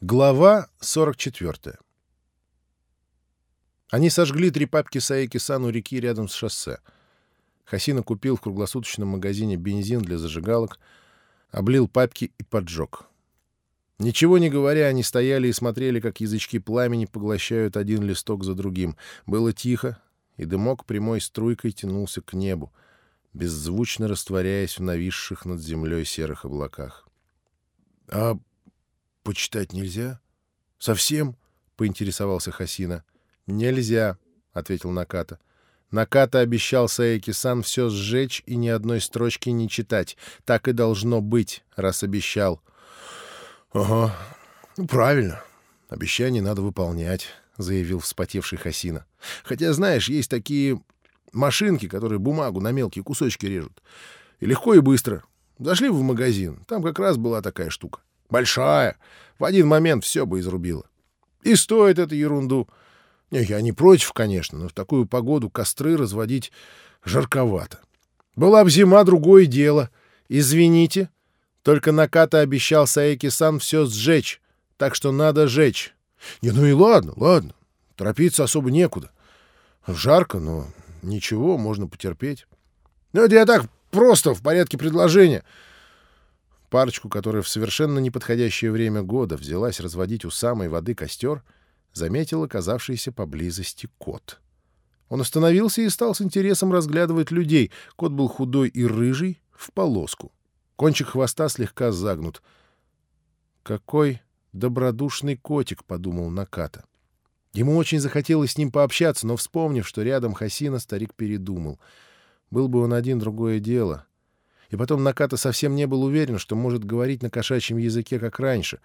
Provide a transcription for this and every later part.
Глава 44 Они сожгли три папки Саеки-сан у реки рядом с шоссе. Хасина купил в круглосуточном магазине бензин для зажигалок, облил папки и поджег. Ничего не говоря, они стояли и смотрели, как язычки пламени поглощают один листок за другим. Было тихо, и дымок прямой струйкой тянулся к небу, беззвучно растворяясь в нависших над землей серых облаках. — А почитать нельзя? Совсем? — поинтересовался Хасина. — Нельзя, — ответил Наката. Наката обещал Саеки-сан все сжечь и ни одной строчки не читать. Так и должно быть, раз обещал. — Ага, ну, правильно. Обещание надо выполнять, — заявил вспотевший Хасина. — Хотя, знаешь, есть такие машинки, которые бумагу на мелкие кусочки режут. И легко, и быстро. Зашли в магазин, там как раз была такая штука. Большая. В один момент все бы изрубило. И стоит эту ерунду. Не, я не против, конечно, но в такую погоду костры разводить жарковато. Была бы зима, другое дело. Извините, только Наката обещал Саеки-сан все сжечь, так что надо жечь. Не, ну и ладно, ладно. Торопиться особо некуда. Жарко, но ничего, можно потерпеть. Ну, это я так просто, в порядке предложения. Парочку, которая в совершенно неподходящее время года взялась разводить у самой воды костер, заметил оказавшийся поблизости кот. Он остановился и стал с интересом разглядывать людей. Кот был худой и рыжий, в полоску. Кончик хвоста слегка загнут. «Какой добродушный котик», — подумал Наката. Ему очень захотелось с ним пообщаться, но, вспомнив, что рядом Хасина, старик передумал. Был бы он один, другое дело. И потом Наката совсем не был уверен, что может говорить на кошачьем языке, как раньше.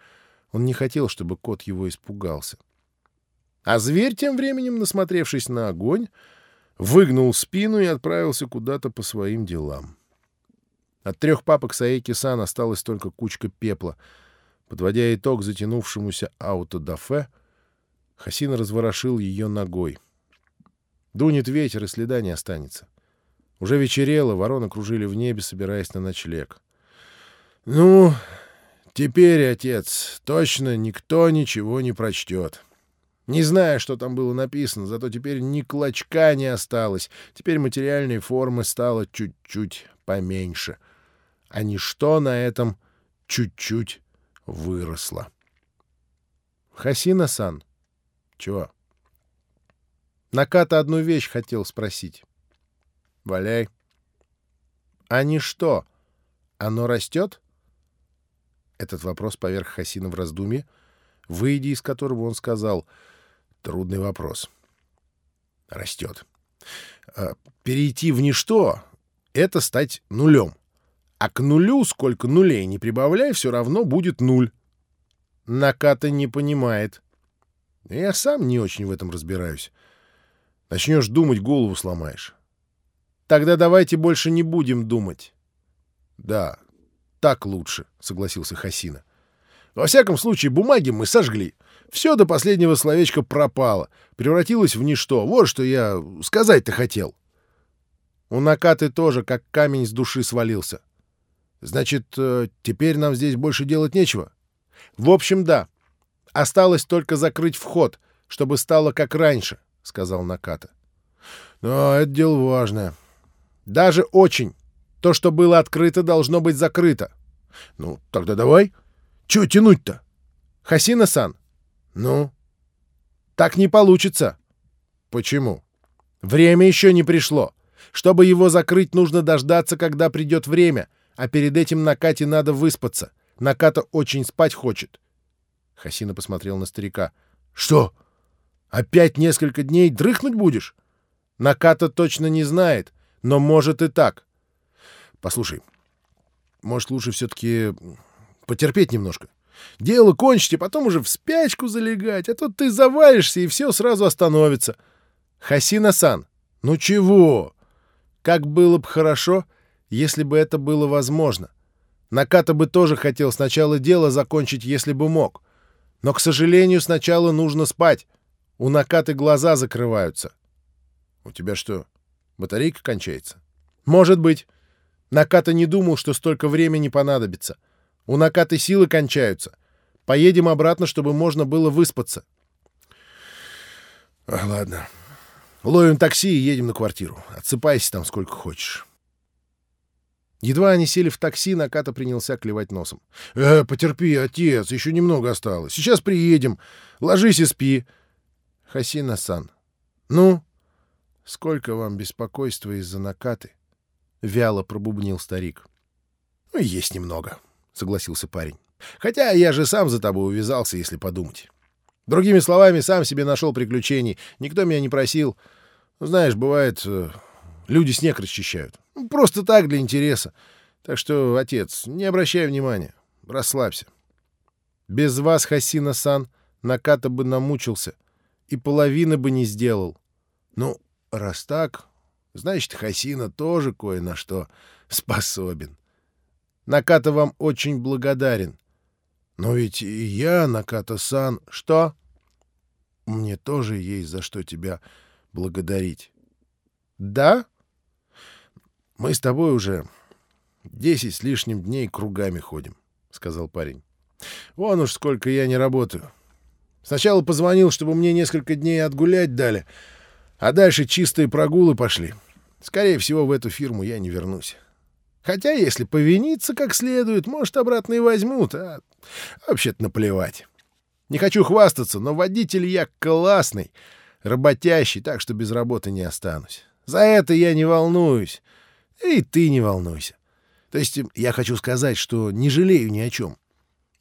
Он не хотел, чтобы кот его испугался. А зверь, тем временем, насмотревшись на огонь, выгнул спину и отправился куда-то по своим делам. От трех папок Саеки-сан осталась только кучка пепла. Подводя итог затянувшемуся аутодафе, Хасин разворошил ее ногой. Дунет ветер, и следа не останется. Уже вечерело, вороны кружили в небе, собираясь на ночлег. — Ну, теперь, отец, точно никто ничего не прочтет. Не знаю, что там было написано, зато теперь ни клочка не осталось. Теперь материальной формы стало чуть-чуть поменьше. А ничто на этом чуть-чуть выросло. — Хасина-сан. — Чего? — Наката одну вещь хотел спросить. Валяй. А не что? Оно растет? Этот вопрос поверх Хасина в раздумье, выйдя из которого он сказал «Трудный вопрос». Растет. А, перейти в ничто — это стать нулем. А к нулю, сколько нулей не прибавляй, все равно будет нуль. Наката не понимает. Я сам не очень в этом разбираюсь. Начнешь думать, голову сломаешь. Тогда давайте больше не будем думать. — Да, так лучше, — согласился Хасина. — Во всяком случае, бумаги мы сожгли. Все до последнего словечка пропало, превратилось в ничто. Вот что я сказать-то хотел. У Накаты тоже как камень с души свалился. Значит, э, теперь нам здесь больше делать нечего? В общем, да. Осталось только закрыть вход, чтобы стало как раньше, — сказал Наката. — Но это дело важное. Даже очень. То, что было открыто, должно быть закрыто. Ну, тогда давай. Чего тянуть-то? Хасина-сан. Ну? Так не получится. Почему? Время еще не пришло. Чтобы его закрыть, нужно дождаться, когда придет время, а перед этим Накате надо выспаться. Наката очень спать хочет. Хасина посмотрел на старика. Что? Опять несколько дней дрыхнуть будешь? Наката точно не знает, но может и так. Послушай, может, лучше все-таки потерпеть немножко. Дело кончить, и потом уже в спячку залегать, а то ты завалишься, и все сразу остановится. Хасина-сан, ну чего? Как было бы хорошо, если бы это было возможно. Наката бы тоже хотел сначала дело закончить, если бы мог. Но, к сожалению, сначала нужно спать. У Накаты глаза закрываются. — У тебя что, Батарейка кончается? Может быть. Наката не думал, что столько времени понадобится. У Накаты силы кончаются. Поедем обратно, чтобы можно было выспаться. А, ладно. Ловим такси и едем на квартиру. Отсыпайся там сколько хочешь. Едва они сели в такси, Наката принялся клевать носом. — Э, потерпи, отец, еще немного осталось. Сейчас приедем. Ложись и спи. — Хасина-сан, ну, сколько вам беспокойства из-за Накаты? — вяло пробубнил старик. — Ну, есть немного, — согласился парень. — Хотя я же сам за тобой увязался, если подумать. Другими словами, сам себе нашел приключений. Никто меня не просил. Знаешь, бывает, э, люди снег расчищают. Просто так, для интереса. Так что, отец, не обращай внимания. Расслабься. Без вас, Хасина-сан, Наката бы намучился и половины бы не сделал. Ну, раз так, значит, Хасина тоже кое на что способен. Наката вам очень благодарен. Но ведь и я, Наката-сан... Что? Мне тоже есть за что тебя благодарить. Да? Мы с тобой уже десять с лишним дней кругами ходим, — сказал парень. Вон уж сколько я не работаю. Сначала позвонил, чтобы мне несколько дней отгулять дали, а дальше чистые прогулы пошли. Скорее всего, в эту фирму я не вернусь. Хотя, если повиниться как следует, может, обратно и возьмут, а вообще-то наплевать. Не хочу хвастаться, но водитель я классный, работящий, так что без работы не останусь. За это я не волнуюсь. И ты не волнуйся. То есть я хочу сказать, что не жалею ни о чем.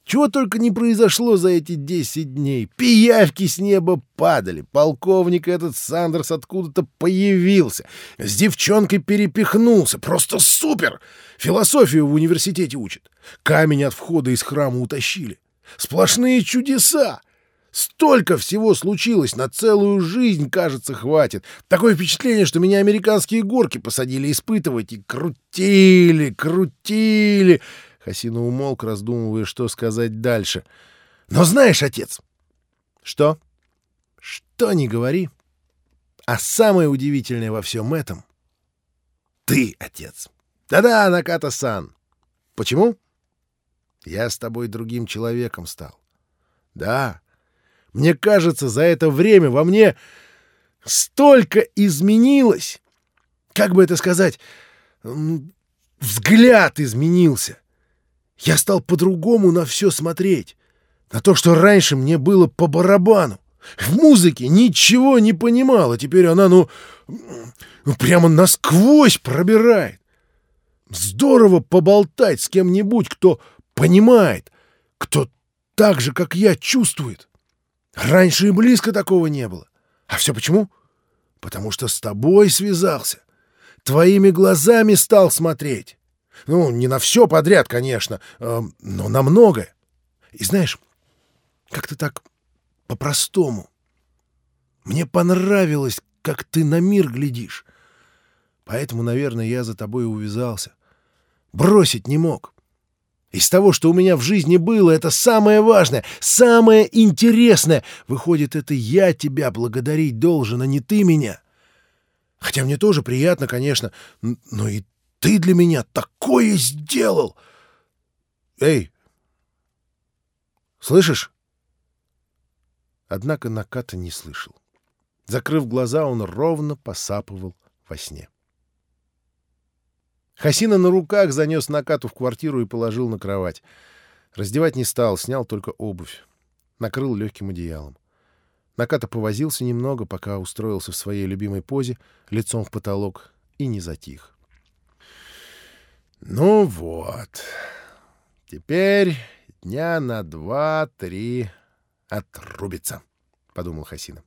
Чего только не произошло за эти десять дней. Пиявки с неба падали. Полковник этот Сандерс откуда-то появился. С девчонкой перепихнулся. Просто супер! Философию в университете учат. Камень от входа из храма утащили. Сплошные чудеса! Столько всего случилось, на целую жизнь, кажется, хватит. Такое впечатление, что меня американские горки посадили испытывать и крутили, крутили. Хасина умолк, раздумывая, что сказать дальше. Но знаешь, отец... Что? Что не говори. А самое удивительное во всем этом — ты, отец. Да-да, Наката-сан. Почему? Я с тобой другим человеком стал. Да, мне кажется, за это время во мне столько изменилось. Как бы это сказать? Взгляд изменился. Я стал по-другому на все смотреть. На то, что раньше мне было по барабану. В музыке ничего не понимал, а теперь она, ну, ну прямо насквозь пробирает. Здорово поболтать с кем-нибудь, кто понимает, кто так же, как я, чувствует. Раньше и близко такого не было. А все почему? Потому что с тобой связался. Твоими глазами стал смотреть. Ну, не на все подряд, конечно, э, но на многое. И знаешь, как-то так по-простому. Мне понравилось, как ты на мир глядишь. Поэтому, наверное, я за тобой увязался. Бросить не мог. Из того, что у меня в жизни было, это самое важное, самое интересное. Выходит, это я тебя благодарить должен, а не ты меня. Хотя мне тоже приятно, конечно, но и ты для меня такое сделал. Эй, слышишь? Однако Наката не слышал. Закрыв глаза, он ровно посапывал во сне. Хасина на руках занес Накату в квартиру и положил на кровать. Раздевать не стал, снял только обувь. Накрыл легким одеялом. Наката повозился немного, пока устроился в своей любимой позе, лицом в потолок, и не затих. «Ну вот, теперь дня на два-три отрубится», — подумал Хасина.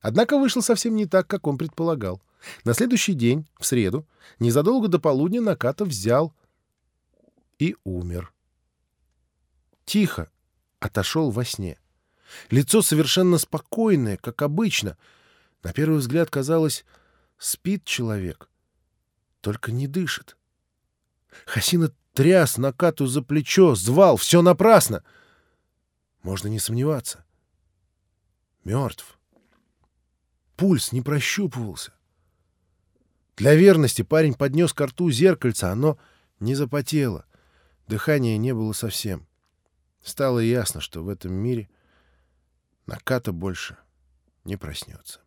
Однако вышло совсем не так, как он предполагал. На следующий день, в среду, незадолго до полудня Наката взял и умер. Тихо отошел во сне. Лицо совершенно спокойное, как обычно. На первый взгляд казалось, спит человек, только не дышит. Хасина тряс Накату за плечо, звал, все напрасно. Можно не сомневаться. Мертв. Пульс не прощупывался. Для верности парень поднес к рту зеркальце, оно не запотело. Дыхания не было совсем. стало ясно, что в этом мире Наката больше не проснется.